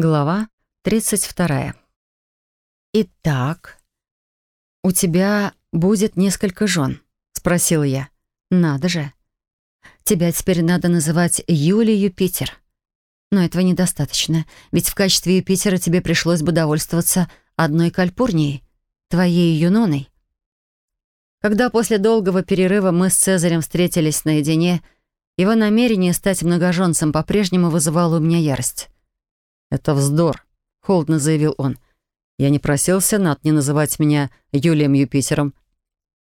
Глава 32. «Итак, у тебя будет несколько жен?» — спросил я. «Надо же. Тебя теперь надо называть Юлий Юпитер. Но этого недостаточно, ведь в качестве Юпитера тебе пришлось бы довольствоваться одной Кальпурнией, твоей Юноной». Когда после долгого перерыва мы с Цезарем встретились наедине, его намерение стать многоженцем по-прежнему вызывало у меня ярость. «Это вздор», — холодно заявил он. «Я не просил Сенат не называть меня Юлием Юпитером,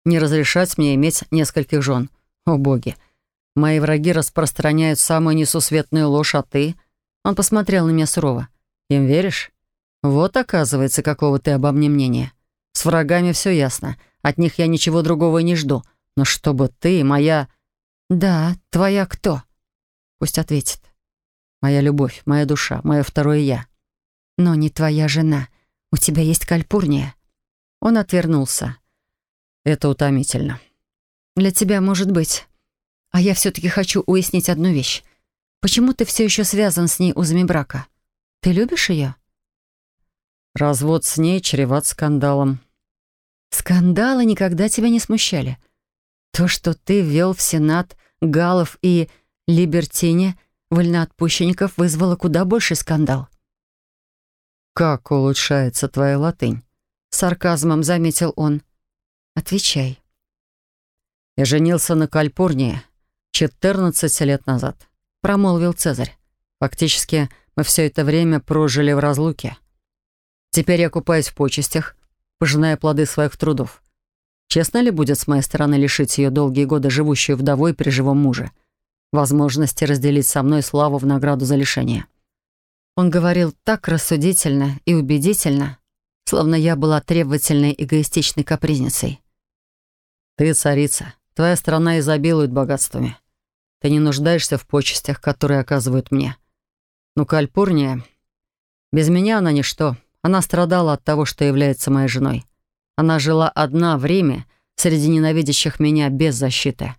не разрешать мне иметь нескольких жен. О, боги! Мои враги распространяют самую несусветную ложь, а ты...» Он посмотрел на меня сурово. «Им веришь? Вот, оказывается, какого ты обо мне мнения. С врагами все ясно. От них я ничего другого и не жду. Но чтобы ты, моя...» «Да, твоя кто?» Пусть ответит. Моя любовь, моя душа, мое второе «я». «Но не твоя жена. У тебя есть кальпурния». Он отвернулся. «Это утомительно». «Для тебя, может быть. А я все-таки хочу уяснить одну вещь. Почему ты все еще связан с ней узами брака? Ты любишь ее?» «Развод с ней чреват скандалом». «Скандалы никогда тебя не смущали. То, что ты ввел в Сенат Галов и Либертине. — вольноотпущенников вызвало куда больше скандал. «Как улучшается твоя латынь?» — сарказмом заметил он. «Отвечай». «Я женился на Кальпурнии 14 лет назад», — промолвил Цезарь. «Фактически мы все это время прожили в разлуке. Теперь я купаюсь в почестях, пожиная плоды своих трудов. Честно ли будет с моей стороны лишить ее долгие годы живущую вдовой при живом муже?» возможности разделить со мной славу в награду за лишение. Он говорил так рассудительно и убедительно, словно я была требовательной эгоистичной капризницей. «Ты царица. Твоя страна изобилует богатствами. Ты не нуждаешься в почестях, которые оказывают мне. Но Кальпурния... Без меня она ничто. Она страдала от того, что является моей женой. Она жила одна в Риме, среди ненавидящих меня без защиты».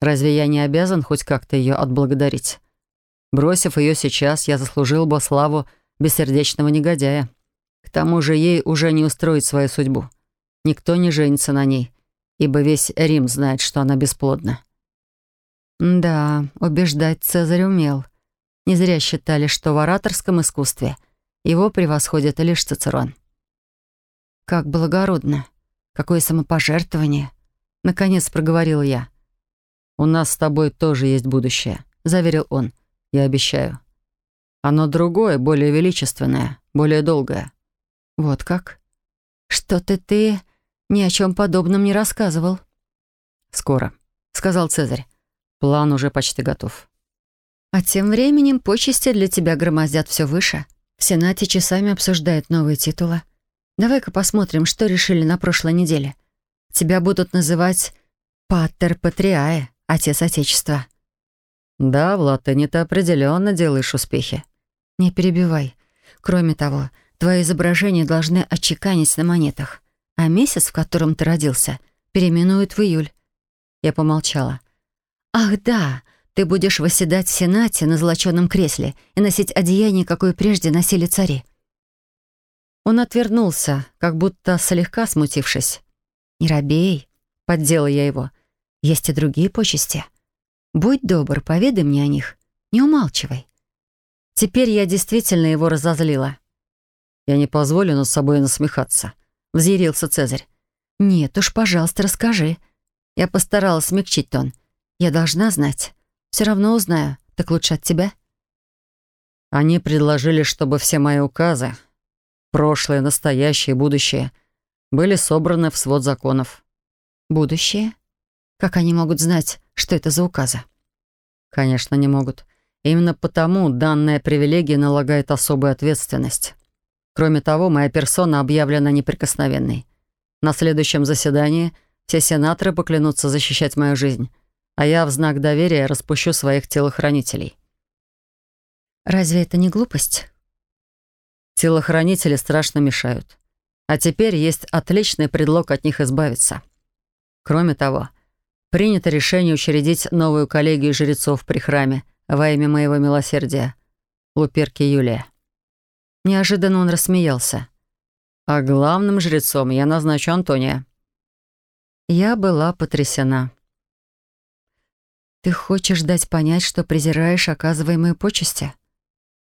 Разве я не обязан хоть как-то ее отблагодарить? Бросив ее сейчас, я заслужил бы славу бессердечного негодяя. К тому же ей уже не устроить свою судьбу. Никто не женится на ней, ибо весь Рим знает, что она бесплодна. Да, убеждать Цезарь умел. Не зря считали, что в ораторском искусстве его превосходит лишь Цицерон. Как благородно! Какое самопожертвование! Наконец проговорил я — «У нас с тобой тоже есть будущее», — заверил он. «Я обещаю. Оно другое, более величественное, более долгое». «Вот как?» «Что-то ты ни о чем подобном не рассказывал». «Скоро», — сказал Цезарь. «План уже почти готов». «А тем временем почести для тебя громоздят все выше. В Сенате часами обсуждают новые титулы. Давай-ка посмотрим, что решили на прошлой неделе. Тебя будут называть «Паттер Патриае» отец Отечества». «Да, Влад, ты не-то определенно делаешь успехи». «Не перебивай. Кроме того, твои изображения должны отчеканить на монетах, а месяц, в котором ты родился, переименуют в июль». Я помолчала. «Ах, да, ты будешь восседать в Сенате на золоченном кресле и носить одеяние, какое прежде носили цари». Он отвернулся, как будто слегка смутившись. «Не робей», — поддела я его. Есть и другие почести. Будь добр, поведай мне о них. Не умалчивай. Теперь я действительно его разозлила. «Я не позволю над собой насмехаться», — взъярился Цезарь. «Нет уж, пожалуйста, расскажи». Я постаралась смягчить тон. «Я должна знать. Все равно узнаю. Так лучше от тебя». Они предложили, чтобы все мои указы, прошлое, настоящее и будущее, были собраны в свод законов. «Будущее?» Как они могут знать, что это за указы? Конечно, не могут. Именно потому данная привилегия налагает особую ответственность. Кроме того, моя персона объявлена неприкосновенной. На следующем заседании все сенаторы поклянутся защищать мою жизнь, а я в знак доверия распущу своих телохранителей. Разве это не глупость? Телохранители страшно мешают. А теперь есть отличный предлог от них избавиться. Кроме того, Принято решение учредить новую коллегию жрецов при храме во имя моего милосердия. Луперки Юлия. Неожиданно он рассмеялся. «А главным жрецом я назначу Антония». Я была потрясена. «Ты хочешь дать понять, что презираешь оказываемые почести?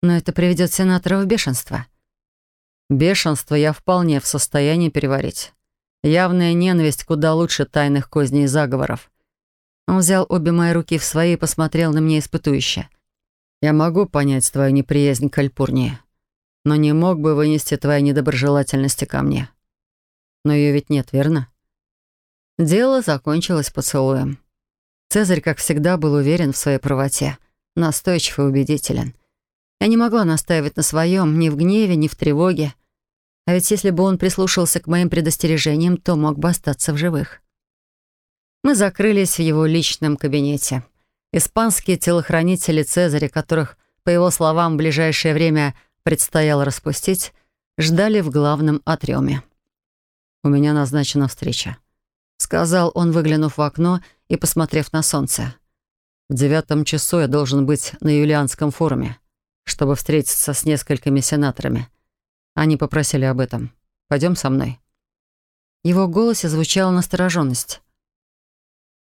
Но это приведет сенатора в бешенство». «Бешенство я вполне в состоянии переварить. Явная ненависть куда лучше тайных козней и заговоров. Он взял обе мои руки в свои и посмотрел на меня испытующе. «Я могу понять твою неприязнь к Альпурнии, но не мог бы вынести твоей недоброжелательности ко мне. Но ее ведь нет, верно?» Дело закончилось поцелуем. Цезарь, как всегда, был уверен в своей правоте, настойчив и убедителен. Я не могла настаивать на своем ни в гневе, ни в тревоге. А ведь если бы он прислушался к моим предостережениям, то мог бы остаться в живых мы закрылись в его личном кабинете. Испанские телохранители Цезаря, которых, по его словам, в ближайшее время предстояло распустить, ждали в главном отреме. «У меня назначена встреча», — сказал он, выглянув в окно и посмотрев на солнце. «В девятом часу я должен быть на Юлианском форуме, чтобы встретиться с несколькими сенаторами. Они попросили об этом. Пойдем со мной». Его голосе звучала настороженность.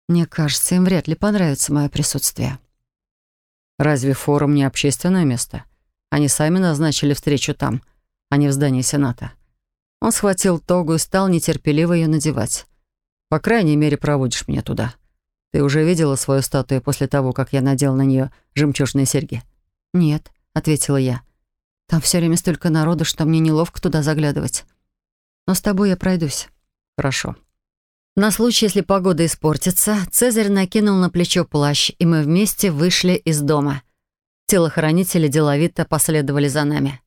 Мне кажется, им вряд ли понравится мое присутствие. Разве форум не общественное место? Они сами назначили встречу там, а не в здании Сената. Он схватил тогу и стал нетерпеливо ее надевать. По крайней мере, проводишь меня туда. Ты уже видела свою статую после того, как я надел на нее жемчужные серьги? Нет, ответила я. Там все время столько народу, что мне неловко туда заглядывать. Но с тобой я пройдусь. Хорошо. На случай, если погода испортится, Цезарь накинул на плечо плащ, и мы вместе вышли из дома. Телохранители деловито последовали за нами.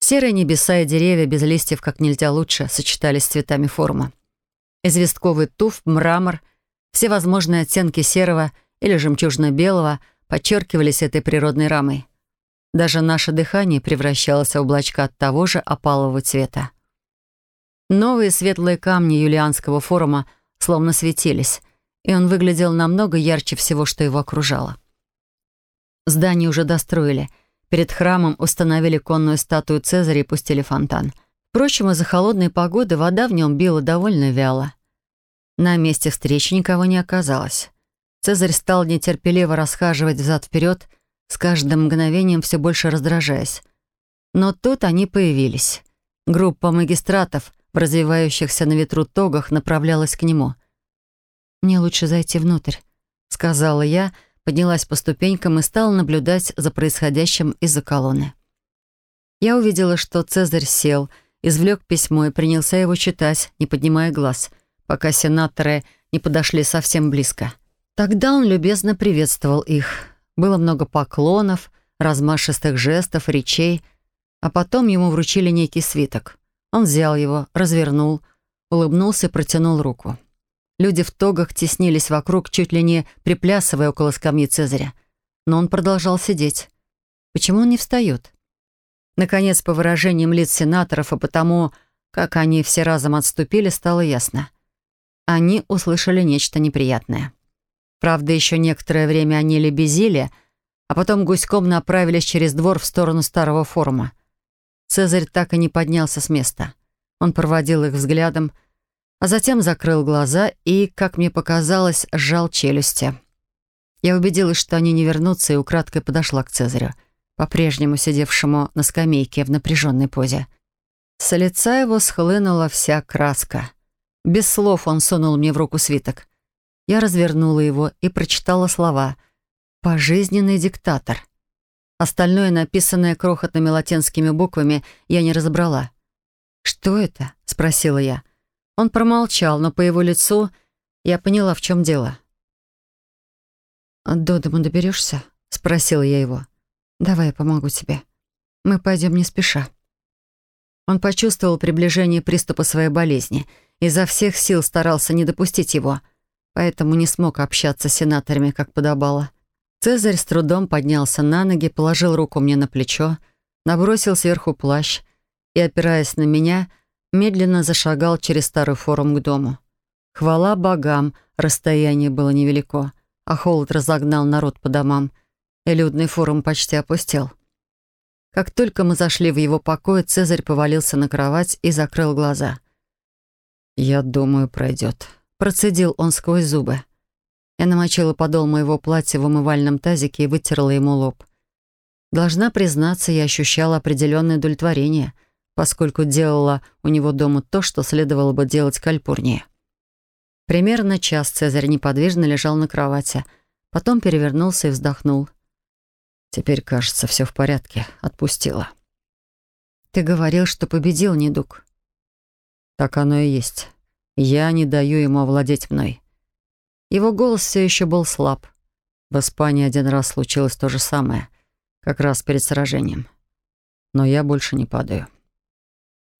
Серые небеса и деревья без листьев, как нельзя лучше, сочетались с цветами форма. Известковый туф, мрамор, всевозможные оттенки серого или жемчужно-белого подчеркивались этой природной рамой. Даже наше дыхание превращалось в облачко от того же опалового цвета. Новые светлые камни Юлианского форума словно светились, и он выглядел намного ярче всего, что его окружало. Здание уже достроили. Перед храмом установили конную статую Цезаря и пустили фонтан. Впрочем, из-за холодной погоды вода в нем била довольно вяло. На месте встречи никого не оказалось. Цезарь стал нетерпеливо расхаживать взад-вперед, с каждым мгновением все больше раздражаясь. Но тут они появились. Группа магистратов — в развивающихся на ветру тогах направлялась к нему. «Мне лучше зайти внутрь», — сказала я, поднялась по ступенькам и стала наблюдать за происходящим из-за колонны. Я увидела, что Цезарь сел, извлек письмо и принялся его читать, не поднимая глаз, пока сенаторы не подошли совсем близко. Тогда он любезно приветствовал их. Было много поклонов, размашистых жестов, речей, а потом ему вручили некий свиток — он взял его, развернул, улыбнулся и протянул руку. Люди в тогах теснились вокруг, чуть ли не приплясывая около скамьи Цезаря. Но он продолжал сидеть. Почему он не встает? Наконец, по выражениям лиц сенаторов и потому, как они все разом отступили, стало ясно. Они услышали нечто неприятное. Правда, еще некоторое время они лебезили, а потом гуськом направились через двор в сторону старого форума — Цезарь так и не поднялся с места. Он проводил их взглядом, а затем закрыл глаза и, как мне показалось, сжал челюсти. Я убедилась, что они не вернутся, и украдкой подошла к Цезарю, по-прежнему сидевшему на скамейке в напряженной позе. С лица его схлынула вся краска. Без слов он сунул мне в руку свиток. Я развернула его и прочитала слова «Пожизненный диктатор». Остальное, написанное крохотными латинскими буквами, я не разобрала. «Что это?» — спросила я. Он промолчал, но по его лицу я поняла, в чем дело. «До дома доберешься?» — спросила я его. «Давай я помогу тебе. Мы пойдем не спеша». Он почувствовал приближение приступа своей болезни и изо всех сил старался не допустить его, поэтому не смог общаться с сенаторами, как подобало. Цезарь с трудом поднялся на ноги, положил руку мне на плечо, набросил сверху плащ и, опираясь на меня, медленно зашагал через старый форум к дому. Хвала богам, расстояние было невелико, а холод разогнал народ по домам, и людный форум почти опустел. Как только мы зашли в его покой, Цезарь повалился на кровать и закрыл глаза. «Я думаю, пройдет», — процедил он сквозь зубы. Я намочила подол моего платья в умывальном тазике и вытерла ему лоб. Должна признаться, я ощущала определенное удовлетворение, поскольку делала у него дома то, что следовало бы делать кальпурнее. Примерно час Цезарь неподвижно лежал на кровати, потом перевернулся и вздохнул. «Теперь, кажется, все в порядке. Отпустила». «Ты говорил, что победил недуг». «Так оно и есть. Я не даю ему овладеть мной. Его голос все еще был слаб. В Испании один раз случилось то же самое, как раз перед сражением. Но я больше не падаю.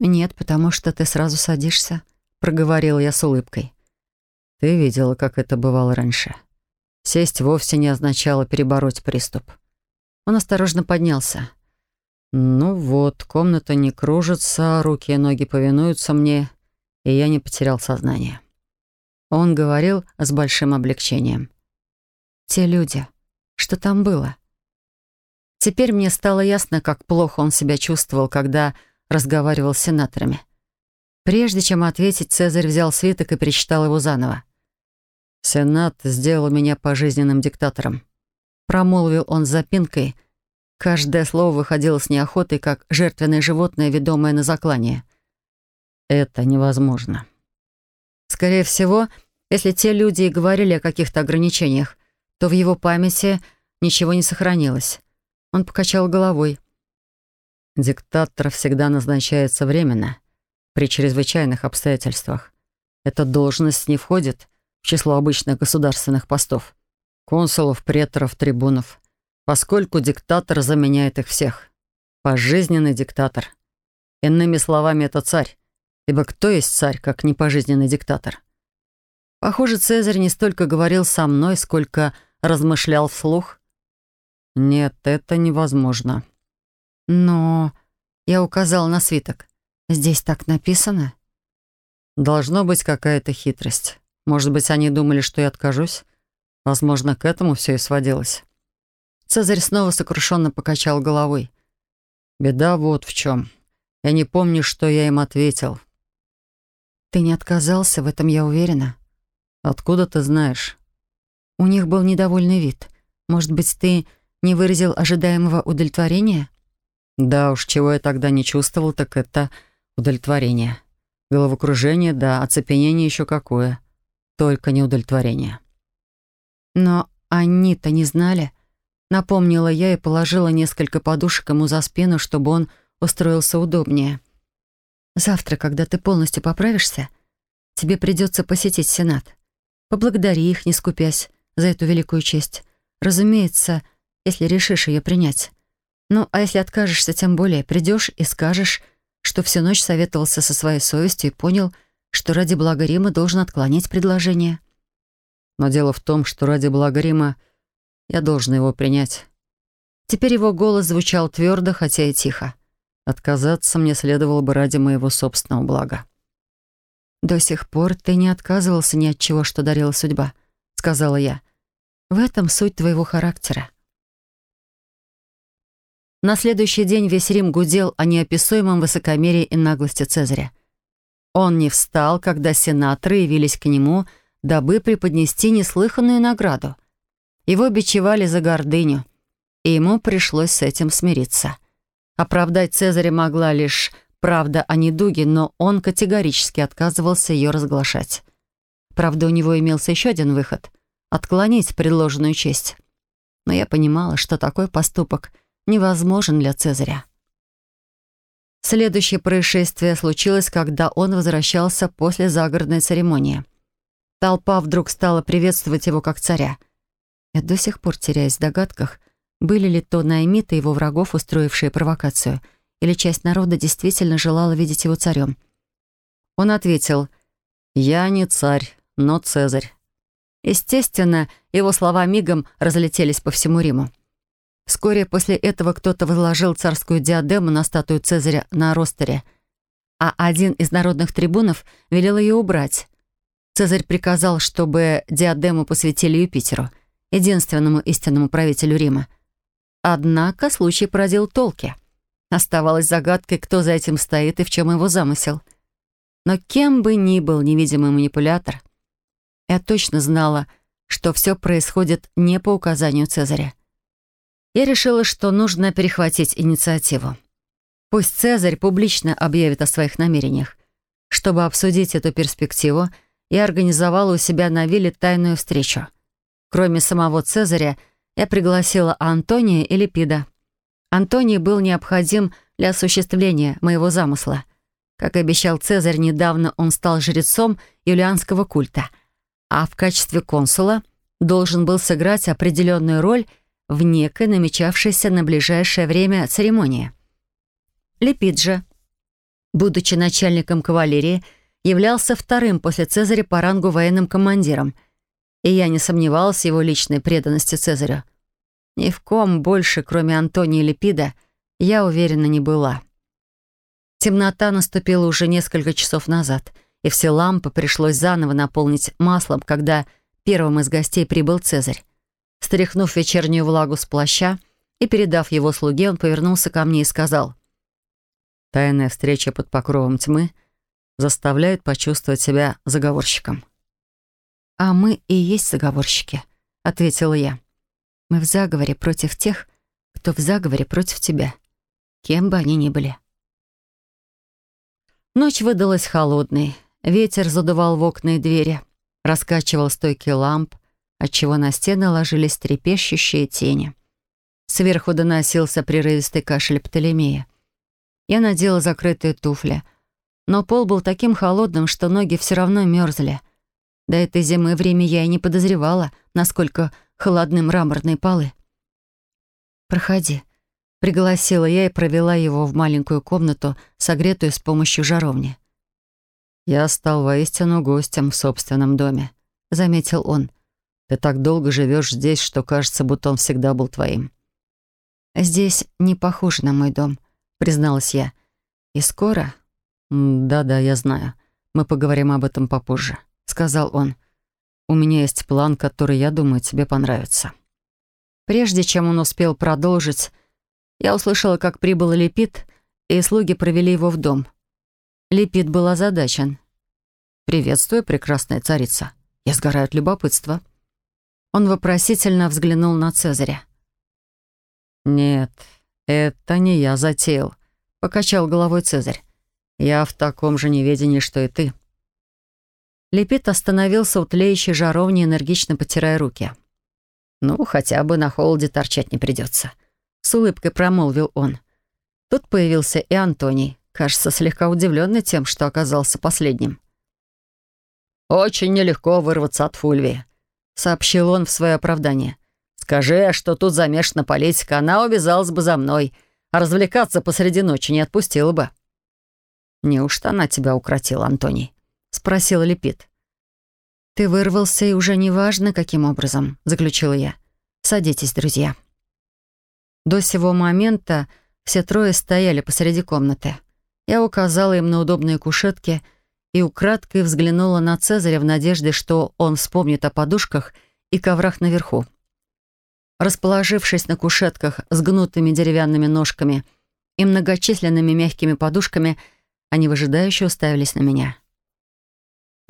«Нет, потому что ты сразу садишься», — проговорила я с улыбкой. «Ты видела, как это бывало раньше. Сесть вовсе не означало перебороть приступ». Он осторожно поднялся. «Ну вот, комната не кружится, руки и ноги повинуются мне, и я не потерял сознание». Он говорил с большим облегчением. «Те люди. Что там было?» Теперь мне стало ясно, как плохо он себя чувствовал, когда разговаривал с сенаторами. Прежде чем ответить, Цезарь взял свиток и перечитал его заново. «Сенат сделал меня пожизненным диктатором», — промолвил он с запинкой. Каждое слово выходило с неохотой, как жертвенное животное, ведомое на заклание. «Это невозможно». Скорее всего, если те люди и говорили о каких-то ограничениях, то в его памяти ничего не сохранилось. Он покачал головой. «Диктатор всегда назначается временно, при чрезвычайных обстоятельствах. Эта должность не входит в число обычных государственных постов. Консулов, преторов, трибунов. Поскольку диктатор заменяет их всех. Пожизненный диктатор. Иными словами, это царь. Ибо кто есть царь, как не пожизненный диктатор?» Похоже, Цезарь не столько говорил со мной, сколько размышлял вслух. «Нет, это невозможно». «Но...» — я указал на свиток. «Здесь так написано?» «Должно быть какая-то хитрость. Может быть, они думали, что я откажусь? Возможно, к этому все и сводилось». Цезарь снова сокрушенно покачал головой. «Беда вот в чем. Я не помню, что я им ответил». «Ты не отказался, в этом я уверена». «Откуда ты знаешь?» У них был недовольный вид. «Может быть, ты не выразил ожидаемого удовлетворения?» «Да уж, чего я тогда не чувствовал, так это удовлетворение. Головокружение, да, оцепенение еще какое. Только не удовлетворение». «Но они-то не знали?» Напомнила я и положила несколько подушек ему за спину, чтобы он устроился удобнее. «Завтра, когда ты полностью поправишься, тебе придется посетить Сенат. Поблагодари их, не скупясь, за эту великую честь. Разумеется, если решишь ее принять. Ну, а если откажешься, тем более, придешь и скажешь, что всю ночь советовался со своей совестью и понял, что ради блага Рима должен отклонить предложение. Но дело в том, что ради блага Рима я должен его принять. Теперь его голос звучал твердо, хотя и тихо. Отказаться мне следовало бы ради моего собственного блага. «До сих пор ты не отказывался ни от чего, что дарила судьба», — сказала я. «В этом суть твоего характера». На следующий день весь Рим гудел о неописуемом высокомерии и наглости Цезаря. Он не встал, когда сенаторы явились к нему, дабы преподнести неслыханную награду. Его бичевали за гордыню, и ему пришлось с этим смириться. Оправдать Цезаря могла лишь правда о недуге, но он категорически отказывался ее разглашать. Правда, у него имелся еще один выход — отклонить предложенную честь. Но я понимала, что такой поступок невозможен для Цезаря. Следующее происшествие случилось, когда он возвращался после загородной церемонии. Толпа вдруг стала приветствовать его как царя. Я до сих пор теряюсь в догадках, были ли то наймиты его врагов, устроившие провокацию — или часть народа действительно желала видеть его царем. Он ответил, «Я не царь, но Цезарь». Естественно, его слова мигом разлетелись по всему Риму. Вскоре после этого кто-то возложил царскую диадему на статую Цезаря на ростере, а один из народных трибунов велел ее убрать. Цезарь приказал, чтобы диадему посвятили Юпитеру, единственному истинному правителю Рима. Однако случай породил толки — Оставалось загадкой, кто за этим стоит и в чем его замысел. Но кем бы ни был невидимый манипулятор, я точно знала, что все происходит не по указанию Цезаря. Я решила, что нужно перехватить инициативу. Пусть Цезарь публично объявит о своих намерениях. Чтобы обсудить эту перспективу, я организовала у себя на вилле тайную встречу. Кроме самого Цезаря, я пригласила Антония и Липида — Антоний был необходим для осуществления моего замысла. Как и обещал Цезарь, недавно он стал жрецом юлианского культа, а в качестве консула должен был сыграть определенную роль в некой намечавшейся на ближайшее время церемонии. Лепиджа, будучи начальником кавалерии, являлся вторым после Цезаря по рангу военным командиром, и я не сомневался в его личной преданности Цезарю. Ни в ком больше, кроме Антония Липида, я уверена не была. Темнота наступила уже несколько часов назад, и все лампы пришлось заново наполнить маслом, когда первым из гостей прибыл Цезарь. Стряхнув вечернюю влагу с плаща и передав его слуге, он повернулся ко мне и сказал. «Тайная встреча под покровом тьмы заставляет почувствовать себя заговорщиком». «А мы и есть заговорщики», — ответила я. Мы в заговоре против тех, кто в заговоре против тебя, кем бы они ни были. Ночь выдалась холодной. Ветер задувал в окна и двери, раскачивал стойки ламп, отчего на стены ложились трепещущие тени. Сверху доносился прерывистый кашель Птолемея. Я надела закрытые туфли, но пол был таким холодным, что ноги все равно мерзли. До этой зимы время я и не подозревала, насколько холодны мраморные полы. «Проходи», — пригласила я и провела его в маленькую комнату, согретую с помощью жаровни. «Я стал воистину гостем в собственном доме», — заметил он. «Ты так долго живешь здесь, что кажется, будто он всегда был твоим». «Здесь не похоже на мой дом», — призналась я. «И скоро?» «Да-да, я знаю. Мы поговорим об этом попозже», — сказал он. У меня есть план, который, я думаю, тебе понравится». Прежде чем он успел продолжить, я услышала, как прибыл Лепит, и слуги провели его в дом. Лепит был озадачен. «Приветствую, прекрасная царица. Я сгораю от любопытства». Он вопросительно взглянул на Цезаря. «Нет, это не я затеял», — покачал головой Цезарь. «Я в таком же неведении, что и ты». Лепит остановился у тлеющей жаровни, энергично потирая руки. «Ну, хотя бы на холоде торчать не придется», — с улыбкой промолвил он. Тут появился и Антоний, кажется, слегка удивленный тем, что оказался последним. «Очень нелегко вырваться от Фульви, — сообщил он в свое оправдание. «Скажи, что тут замешана политика, она увязалась бы за мной, а развлекаться посреди ночи не отпустила бы». «Неужто она тебя укротила, Антоний?» спросил Лепит. «Ты вырвался, и уже неважно, каким образом», — заключила я. «Садитесь, друзья». До сего момента все трое стояли посреди комнаты. Я указала им на удобные кушетки и украдкой взглянула на Цезаря в надежде, что он вспомнит о подушках и коврах наверху. Расположившись на кушетках с гнутыми деревянными ножками и многочисленными мягкими подушками, они выжидающе уставились на меня.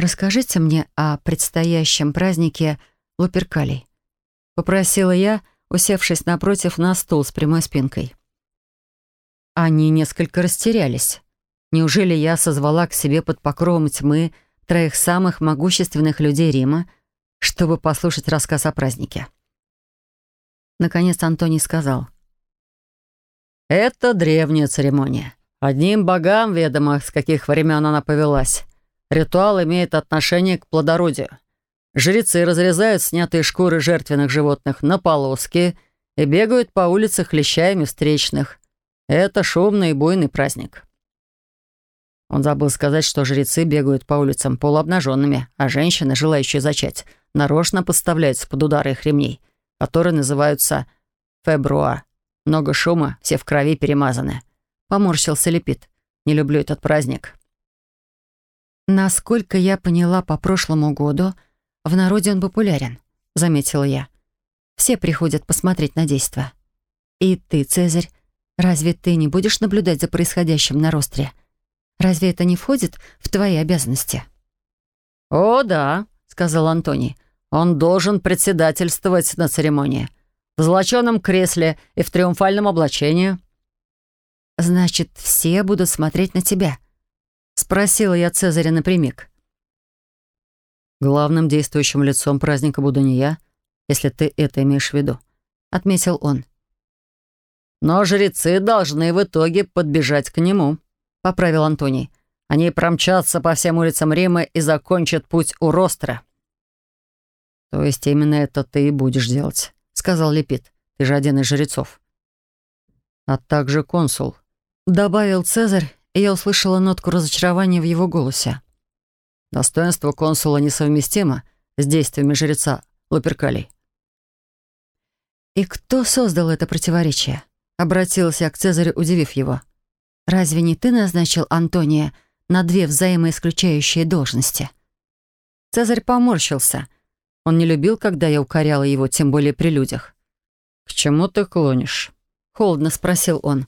«Расскажите мне о предстоящем празднике Луперкалей», — попросила я, усевшись напротив на стул с прямой спинкой. Они несколько растерялись. Неужели я созвала к себе под покровом тьмы троих самых могущественных людей Рима, чтобы послушать рассказ о празднике? Наконец Антоний сказал. «Это древняя церемония. Одним богам ведомо, с каких времен она повелась. Ритуал имеет отношение к плодородию. Жрецы разрезают снятые шкуры жертвенных животных на полоски и бегают по улицах лещаями встречных. Это шумный и буйный праздник. Он забыл сказать, что жрецы бегают по улицам полуобнаженными, а женщины, желающие зачать, нарочно подставляются под удары их ремней, которые называются «фебруа». Много шума, все в крови перемазаны. Поморщился Лепит. «Не люблю этот праздник». Насколько я поняла по прошлому году, в народе он популярен, заметила я. Все приходят посмотреть на действо. И ты, Цезарь, разве ты не будешь наблюдать за происходящим на ростре? Разве это не входит в твои обязанности? О, да, сказал Антоний. Он должен председательствовать на церемонии. В золоченном кресле и в триумфальном облачении. Значит, все будут смотреть на тебя. — спросила я Цезаря напрямик. «Главным действующим лицом праздника буду не я, если ты это имеешь в виду», — отметил он. «Но жрецы должны в итоге подбежать к нему», — поправил Антоний. «Они промчатся по всем улицам Рима и закончат путь у Ростра». «То есть именно это ты и будешь делать», — сказал Лепит. «Ты же один из жрецов». «А также консул», — добавил Цезарь и я услышала нотку разочарования в его голосе. «Достоинство консула несовместимо с действиями жреца Луперкалий». «И кто создал это противоречие?» — обратилась я к Цезарю, удивив его. «Разве не ты назначил Антония на две взаимоисключающие должности?» Цезарь поморщился. Он не любил, когда я укоряла его, тем более при людях. «К чему ты клонишь?» — холодно спросил он.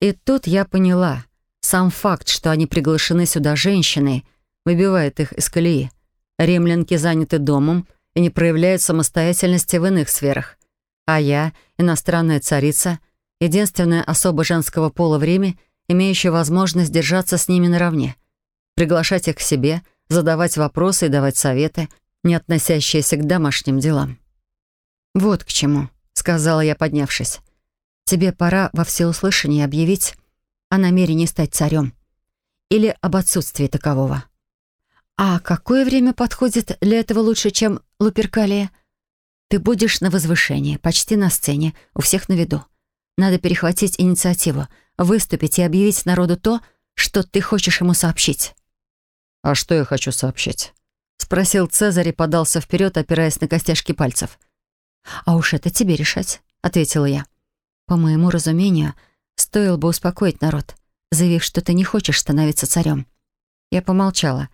И тут я поняла. Сам факт, что они приглашены сюда женщиной, выбивает их из колеи. Римлянки заняты домом и не проявляют самостоятельности в иных сферах. А я, иностранная царица, единственная особа женского пола в Риме, имеющая возможность держаться с ними наравне, приглашать их к себе, задавать вопросы и давать советы, не относящиеся к домашним делам. «Вот к чему», — сказала я, поднявшись. «Тебе пора во всеуслышание объявить, о намерении стать царем или об отсутствии такового. А какое время подходит для этого лучше, чем луперкалия? Ты будешь на возвышении, почти на сцене, у всех на виду. Надо перехватить инициативу, выступить и объявить народу то, что ты хочешь ему сообщить. «А что я хочу сообщить?» — спросил Цезарь и подался вперед, опираясь на костяшки пальцев. «А уж это тебе решать», — ответила я. «По моему разумению, — Стоило бы успокоить народ, заявив, что ты не хочешь становиться царем. Я помолчала.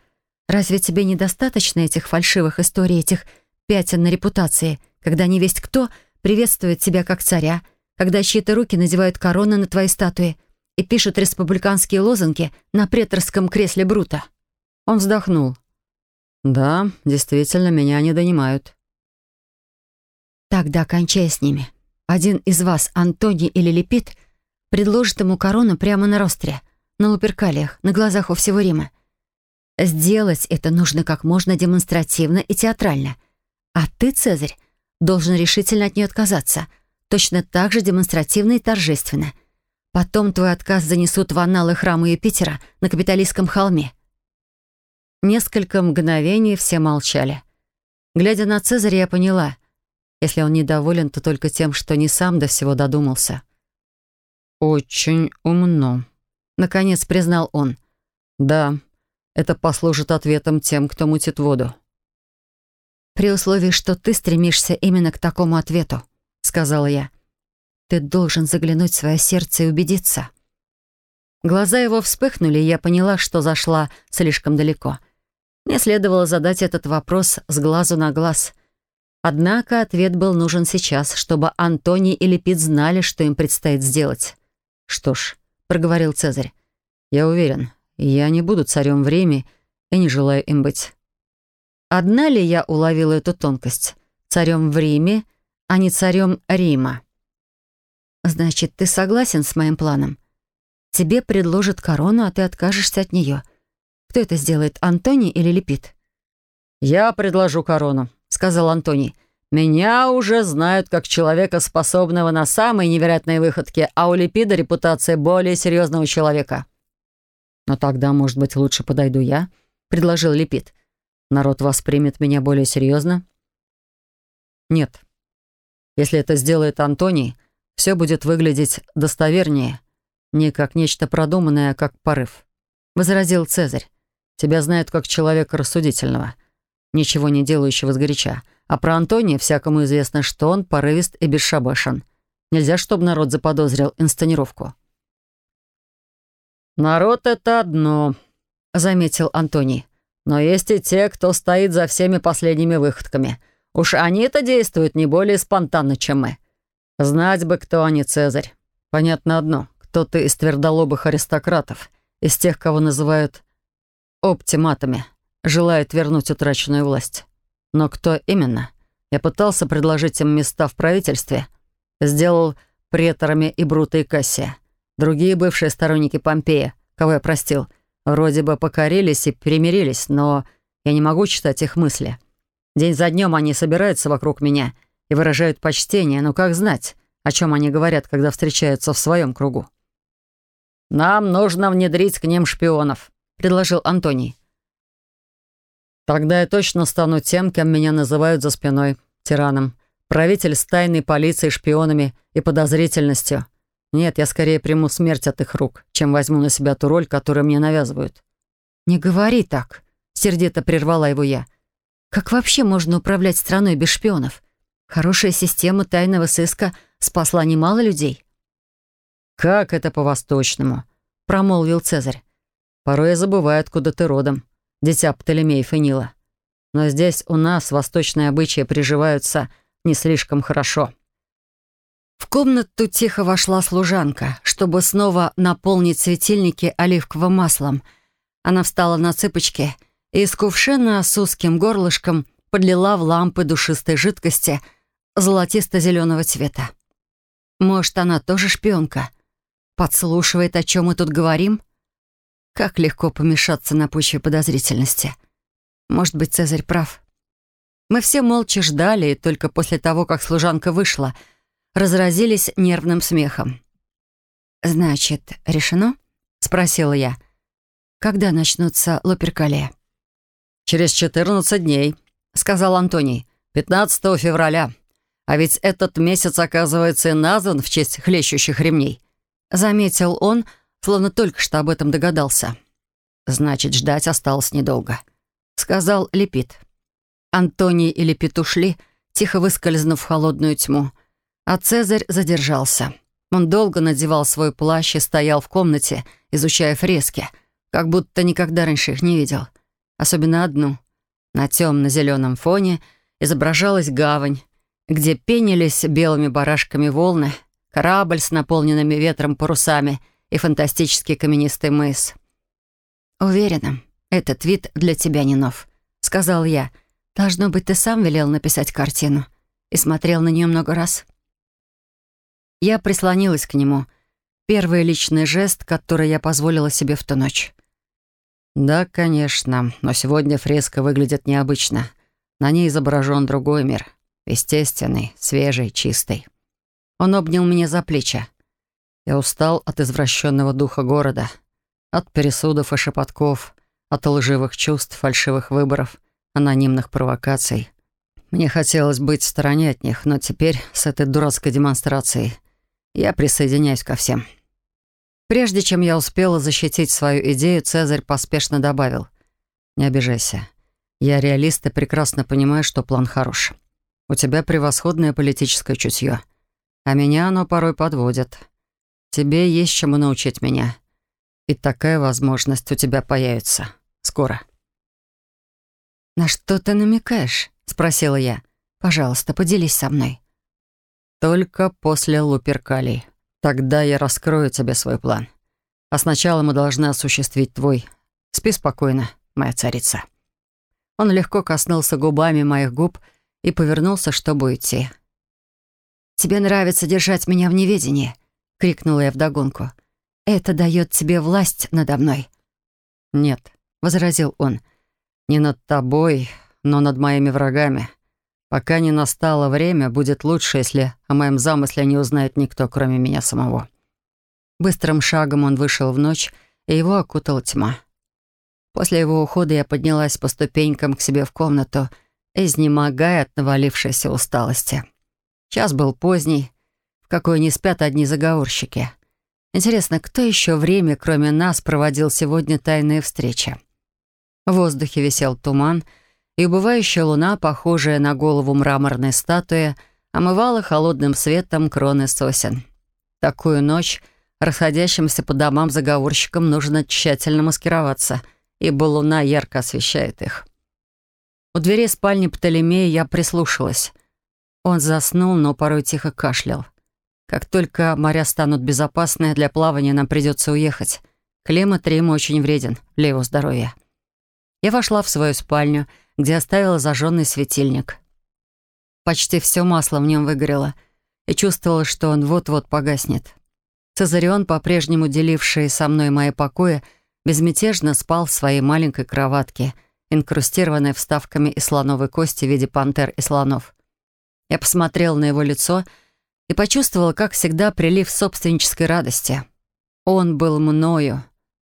«Разве тебе недостаточно этих фальшивых историй, этих пятен на репутации, когда невесть кто приветствует тебя как царя, когда чьи-то руки надевают короны на твои статуи и пишут республиканские лозунги на преторском кресле Брута?» Он вздохнул. «Да, действительно, меня не донимают». «Тогда кончай с ними. Один из вас, Антоний или Лепит, — предложит ему корону прямо на ростре, на луперкалиях, на глазах у всего Рима. Сделать это нужно как можно демонстративно и театрально. А ты, Цезарь, должен решительно от нее отказаться, точно так же демонстративно и торжественно. Потом твой отказ занесут в аналы храма Юпитера на Капитолийском холме. Несколько мгновений все молчали. Глядя на Цезаря, я поняла, если он недоволен, то только тем, что не сам до всего додумался. «Очень умно», — наконец признал он. «Да, это послужит ответом тем, кто мутит воду». «При условии, что ты стремишься именно к такому ответу», — сказала я. «Ты должен заглянуть в свое сердце и убедиться». Глаза его вспыхнули, и я поняла, что зашла слишком далеко. Мне следовало задать этот вопрос с глазу на глаз. Однако ответ был нужен сейчас, чтобы Антони и Лепид знали, что им предстоит сделать. «Что ж», — проговорил Цезарь, — «я уверен, я не буду царем в Риме и не желаю им быть». Одна ли я уловила эту тонкость? Царем в Риме, а не царем Рима. «Значит, ты согласен с моим планом? Тебе предложат корону, а ты откажешься от нее. Кто это сделает, Антоний или Лепит?» «Я предложу корону», — сказал Антоний. Меня уже знают как человека, способного на самые невероятные выходки, а у Липида репутация более серьезного человека. «Но тогда, может быть, лучше подойду я?» — предложил Липид. «Народ воспримет меня более серьезно?» «Нет. Если это сделает Антоний, все будет выглядеть достовернее, не как нечто продуманное, а как порыв», — возразил Цезарь. «Тебя знают как человека рассудительного» ничего не делающего сгоряча. А про Антония всякому известно, что он порывист и бесшабашен. Нельзя, чтобы народ заподозрил инсценировку. «Народ — это одно», — заметил Антоний. «Но есть и те, кто стоит за всеми последними выходками. Уж они-то действуют не более спонтанно, чем мы. Знать бы, кто они, Цезарь. Понятно одно, кто ты из твердолобых аристократов, из тех, кого называют оптиматами» желают вернуть утраченную власть. Но кто именно? Я пытался предложить им места в правительстве. Сделал преторами и Брута и Кассия. Другие бывшие сторонники Помпея, кого я простил, вроде бы покорились и примирились, но я не могу читать их мысли. День за днем они собираются вокруг меня и выражают почтение, но как знать, о чем они говорят, когда встречаются в своем кругу. «Нам нужно внедрить к ним шпионов», — предложил Антоний. Тогда я точно стану тем, кем меня называют за спиной. Тираном. Правитель с тайной полицией, шпионами и подозрительностью. Нет, я скорее приму смерть от их рук, чем возьму на себя ту роль, которую мне навязывают. «Не говори так», — сердито прервала его я. «Как вообще можно управлять страной без шпионов? Хорошая система тайного сыска спасла немало людей». «Как это по-восточному?» — промолвил Цезарь. «Порой я забываю, откуда ты родом дитя Птолемеев и Нила. Но здесь у нас восточные обычаи приживаются не слишком хорошо. В комнату тихо вошла служанка, чтобы снова наполнить светильники оливковым маслом. Она встала на цыпочки и из кувшина с узким горлышком подлила в лампы душистой жидкости золотисто-зеленого цвета. Может, она тоже шпионка? Подслушивает, о чем мы тут говорим? Как легко помешаться на почве подозрительности. Может быть, Цезарь прав. Мы все молча ждали, и только после того, как служанка вышла, разразились нервным смехом. «Значит, решено?» — спросила я. «Когда начнутся лоперкалия?» «Через 14 дней», — сказал Антоний. «15 февраля. А ведь этот месяц, оказывается, назван в честь хлещущих ремней», — заметил он, — словно только что об этом догадался. «Значит, ждать осталось недолго», — сказал Лепит. Антоний и Лепит ушли, тихо выскользнув в холодную тьму, а Цезарь задержался. Он долго надевал свой плащ и стоял в комнате, изучая фрески, как будто никогда раньше их не видел. Особенно одну. На темно-зеленом фоне изображалась гавань, где пенились белыми барашками волны, корабль с наполненными ветром парусами — и фантастический каменистый мыс. «Уверена, этот вид для тебя не нов», — сказал я. «Должно быть, ты сам велел написать картину» и смотрел на нее много раз. Я прислонилась к нему. Первый личный жест, который я позволила себе в ту ночь. «Да, конечно, но сегодня фреска выглядит необычно. На ней изображен другой мир. Естественный, свежий, чистый». Он обнял меня за плечи. Я устал от извращенного духа города, от пересудов и шепотков, от лживых чувств, фальшивых выборов, анонимных провокаций. Мне хотелось быть в стороне от них, но теперь с этой дурацкой демонстрацией я присоединяюсь ко всем. Прежде чем я успела защитить свою идею, Цезарь поспешно добавил. «Не обижайся. Я реалист и прекрасно понимаю, что план хорош. У тебя превосходное политическое чутье. А меня оно порой подводит тебе есть чему научить меня. И такая возможность у тебя появится. Скоро». «На что ты намекаешь?» — спросила я. «Пожалуйста, поделись со мной». «Только после луперкалий. Тогда я раскрою тебе свой план. А сначала мы должны осуществить твой. Спи спокойно, моя царица». Он легко коснулся губами моих губ и повернулся, чтобы уйти. «Тебе нравится держать меня в неведении?» — крикнула я вдогонку. «Это дает тебе власть надо мной». «Нет», — возразил он, — «не над тобой, но над моими врагами. Пока не настало время, будет лучше, если о моем замысле не узнает никто, кроме меня самого». Быстрым шагом он вышел в ночь, и его окутала тьма. После его ухода я поднялась по ступенькам к себе в комнату, изнемогая от навалившейся усталости. Час был поздний, в какой не спят одни заговорщики. Интересно, кто еще время, кроме нас, проводил сегодня тайные встречи? В воздухе висел туман, и убывающая луна, похожая на голову мраморной статуи, омывала холодным светом кроны сосен. Такую ночь расходящимся по домам заговорщикам нужно тщательно маскироваться, ибо луна ярко освещает их. У двери спальни Птолемея я прислушалась. Он заснул, но порой тихо кашлял. Как только моря станут безопасны, для плавания нам придется уехать. Климат Рима очень вреден для его здоровья. Я вошла в свою спальню, где оставила зажженный светильник. Почти все масло в нем выгорело, и чувствовала, что он вот-вот погаснет. Цезарион, по-прежнему деливший со мной мои покои, безмятежно спал в своей маленькой кроватке, инкрустированной вставками из слоновой кости в виде пантер и слонов. Я посмотрела на его лицо и почувствовала, как всегда, прилив собственнической радости. Он был мною.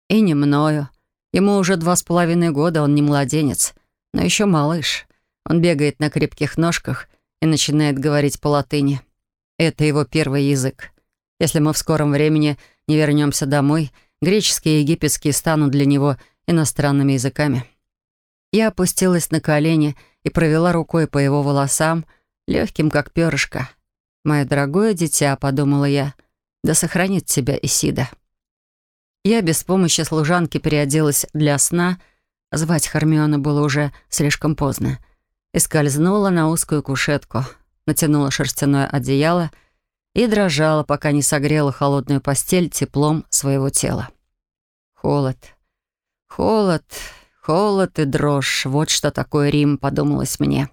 И не мною. Ему уже два с половиной года, он не младенец, но еще малыш. Он бегает на крепких ножках и начинает говорить по-латыни. Это его первый язык. Если мы в скором времени не вернемся домой, греческий и египетский станут для него иностранными языками. Я опустилась на колени и провела рукой по его волосам, легким, как перышко — «Мое дорогое дитя», — подумала я, — «да сохранит тебя Исида». Я без помощи служанки переоделась для сна, звать Хармиона было уже слишком поздно, и скользнула на узкую кушетку, натянула шерстяное одеяло и дрожала, пока не согрела холодную постель теплом своего тела. Холод, холод, холод и дрожь — вот что такое Рим, подумалось мне.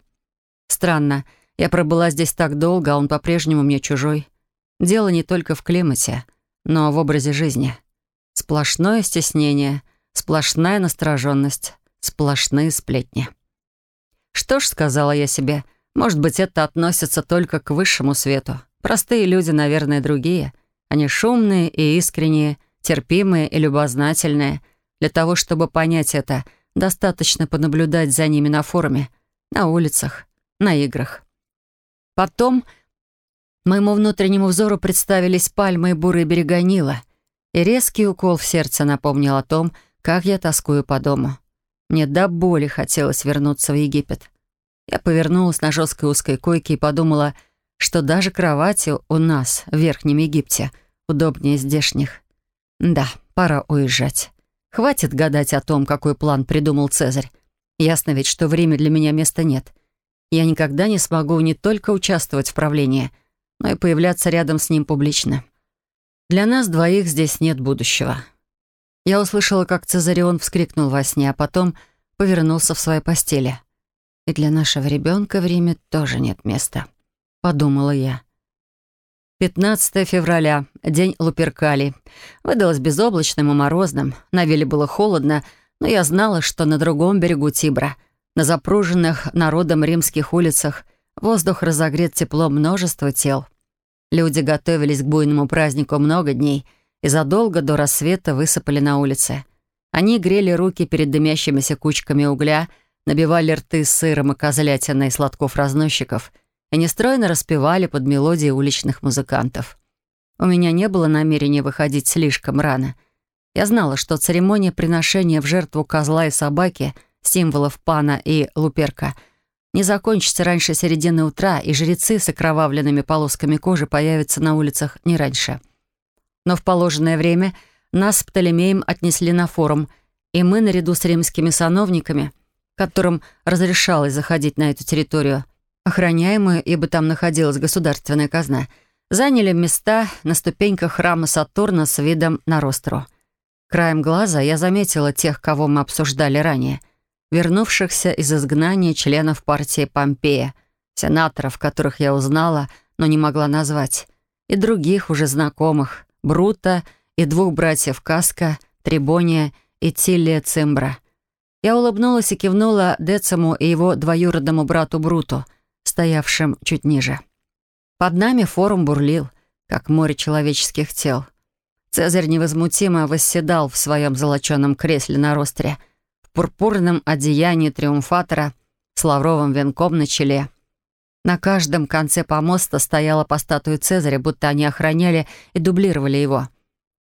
Странно, — я пробыла здесь так долго, а он по-прежнему мне чужой. Дело не только в климате, но в образе жизни. Сплошное стеснение, сплошная настороженность, сплошные сплетни. «Что ж», — сказала я себе, — «может быть, это относится только к высшему свету. Простые люди, наверное, другие. Они шумные и искренние, терпимые и любознательные. Для того, чтобы понять это, достаточно понаблюдать за ними на форуме, на улицах, на играх». Потом моему внутреннему взору представились пальмы и бурые берега Нила, и резкий укол в сердце напомнил о том, как я тоскую по дому. Мне до боли хотелось вернуться в Египет. Я повернулась на жесткой узкой койке и подумала, что даже кровати у нас в Верхнем Египте удобнее здешних. Да, пора уезжать. Хватит гадать о том, какой план придумал Цезарь. Ясно ведь, что время для меня места нет я никогда не смогу не только участвовать в правлении, но и появляться рядом с ним публично. Для нас двоих здесь нет будущего. Я услышала, как Цезарион вскрикнул во сне, а потом повернулся в своей постели. «И для нашего ребенка в Риме тоже нет места», — подумала я. 15 февраля, день Луперкали. Выдалось безоблачным и морозным. На Вилле было холодно, но я знала, что на другом берегу Тибра — на запруженных народом римских улицах воздух разогрет тепло множества тел. Люди готовились к буйному празднику много дней и задолго до рассвета высыпали на улице. Они грели руки перед дымящимися кучками угля, набивали рты сыром и козлятиной сладков разносчиков и нестройно распевали под мелодии уличных музыкантов. У меня не было намерения выходить слишком рано. Я знала, что церемония приношения в жертву козла и собаки — символов Пана и Луперка, не закончится раньше середины утра, и жрецы с окровавленными полосками кожи появятся на улицах не раньше. Но в положенное время нас с Птолемеем отнесли на форум, и мы, наряду с римскими сановниками, которым разрешалось заходить на эту территорию, охраняемую, ибо там находилась государственная казна, заняли места на ступеньках храма Сатурна с видом на Ростру. Краем глаза я заметила тех, кого мы обсуждали ранее — вернувшихся из изгнания членов партии Помпея, сенаторов, которых я узнала, но не могла назвать, и других уже знакомых, Брута и двух братьев Каска, Трибония и Тиллия Цимбра. Я улыбнулась и кивнула Децему и его двоюродному брату Бруту, стоявшим чуть ниже. Под нами форум бурлил, как море человеческих тел. Цезарь невозмутимо восседал в своем золоченном кресле на ростре — пурпурном одеянии триумфатора с лавровым венком на челе. На каждом конце помоста стояла по статуе Цезаря, будто они охраняли и дублировали его.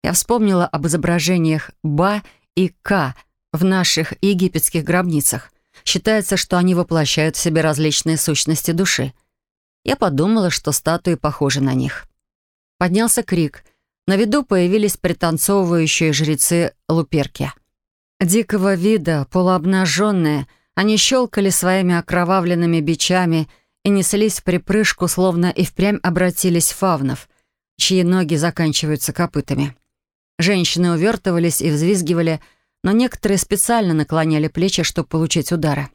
Я вспомнила об изображениях Ба и Ка в наших египетских гробницах. Считается, что они воплощают в себе различные сущности души. Я подумала, что статуи похожи на них. Поднялся крик. На виду появились пританцовывающие жрецы Луперки. Дикого вида, полуобнаженные, они щелкали своими окровавленными бичами и неслись в припрыжку, словно и впрямь обратились фавнов, чьи ноги заканчиваются копытами. Женщины увертывались и взвизгивали, но некоторые специально наклоняли плечи, чтобы получить удары.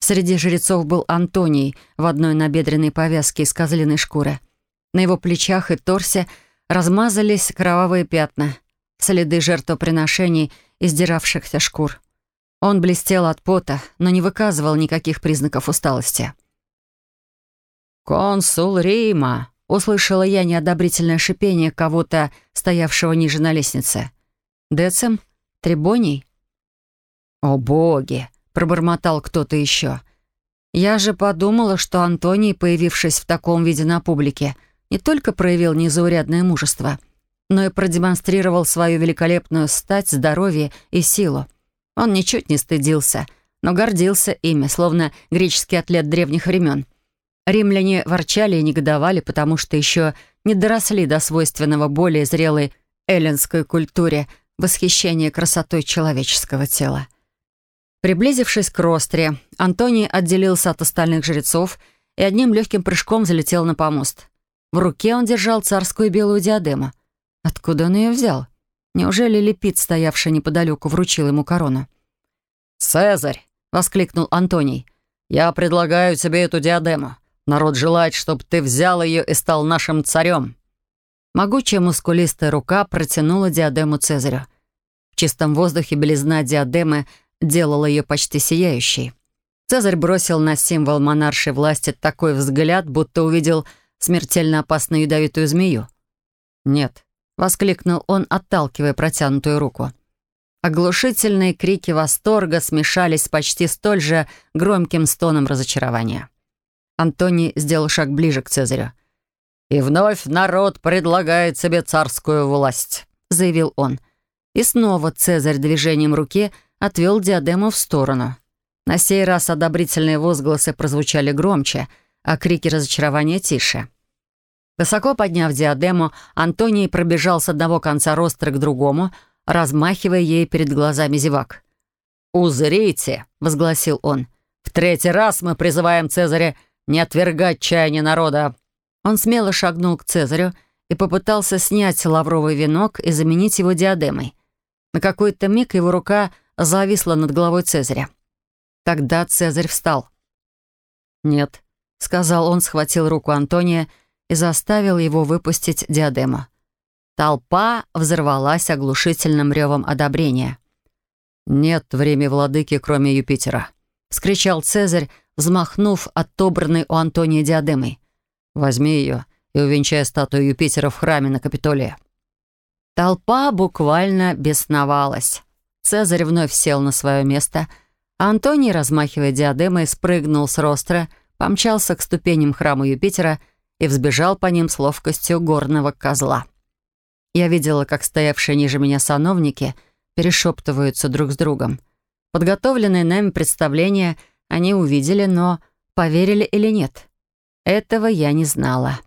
Среди жрецов был Антоний в одной набедренной повязке из козлиной шкуры. На его плечах и торсе размазались кровавые пятна — следы жертвоприношений издиравшихся шкур. Он блестел от пота, но не выказывал никаких признаков усталости. «Консул Рима!» — услышала я неодобрительное шипение кого-то, стоявшего ниже на лестнице. «Децем? Трибоний?» «О боги!» — пробормотал кто-то еще. «Я же подумала, что Антоний, появившись в таком виде на публике, не только проявил незаурядное мужество — но и продемонстрировал свою великолепную стать, здоровье и силу. Он ничуть не стыдился, но гордился ими, словно греческий атлет древних времен. Римляне ворчали и негодовали, потому что еще не доросли до свойственного более зрелой эллинской культуре восхищения красотой человеческого тела. Приблизившись к ростре, Антоний отделился от остальных жрецов и одним легким прыжком залетел на помост. В руке он держал царскую белую диадему — Откуда он ее взял? Неужели Лепит, стоявший неподалеку, вручил ему корону? «Цезарь!» — воскликнул Антоний. «Я предлагаю тебе эту диадему. Народ желает, чтобы ты взял ее и стал нашим царем». Могучая мускулистая рука протянула диадему Цезарю. В чистом воздухе белизна диадемы делала ее почти сияющей. Цезарь бросил на символ монаршей власти такой взгляд, будто увидел смертельно опасную ядовитую змею. «Нет, воскликнул он, отталкивая протянутую руку. Оглушительные крики восторга смешались с почти столь же громким стоном разочарования. Антоний сделал шаг ближе к Цезарю. «И вновь народ предлагает себе царскую власть», — заявил он. И снова Цезарь движением руки отвел диадему в сторону. На сей раз одобрительные возгласы прозвучали громче, а крики разочарования тише. Высоко подняв диадему, Антоний пробежал с одного конца ростра к другому, размахивая ей перед глазами зевак. «Узрите!» — возгласил он. «В третий раз мы призываем Цезаря не отвергать чаяния народа!» Он смело шагнул к Цезарю и попытался снять лавровый венок и заменить его диадемой. На какой-то миг его рука зависла над головой Цезаря. Тогда Цезарь встал. «Нет», — сказал он, схватил руку Антония и заставил его выпустить диадема. Толпа взорвалась оглушительным ревом одобрения. «Нет времени Риме владыки, кроме Юпитера», — вскричал Цезарь, взмахнув отобранной у Антония диадемой. «Возьми ее и увенчай статую Юпитера в храме на Капитолии». Толпа буквально бесновалась. Цезарь вновь сел на свое место, а Антоний, размахивая диадемой, спрыгнул с ростра, помчался к ступеням храма Юпитера и взбежал по ним с ловкостью горного козла. Я видела, как стоявшие ниже меня сановники перешептываются друг с другом. Подготовленные нами представления они увидели, но поверили или нет, этого я не знала.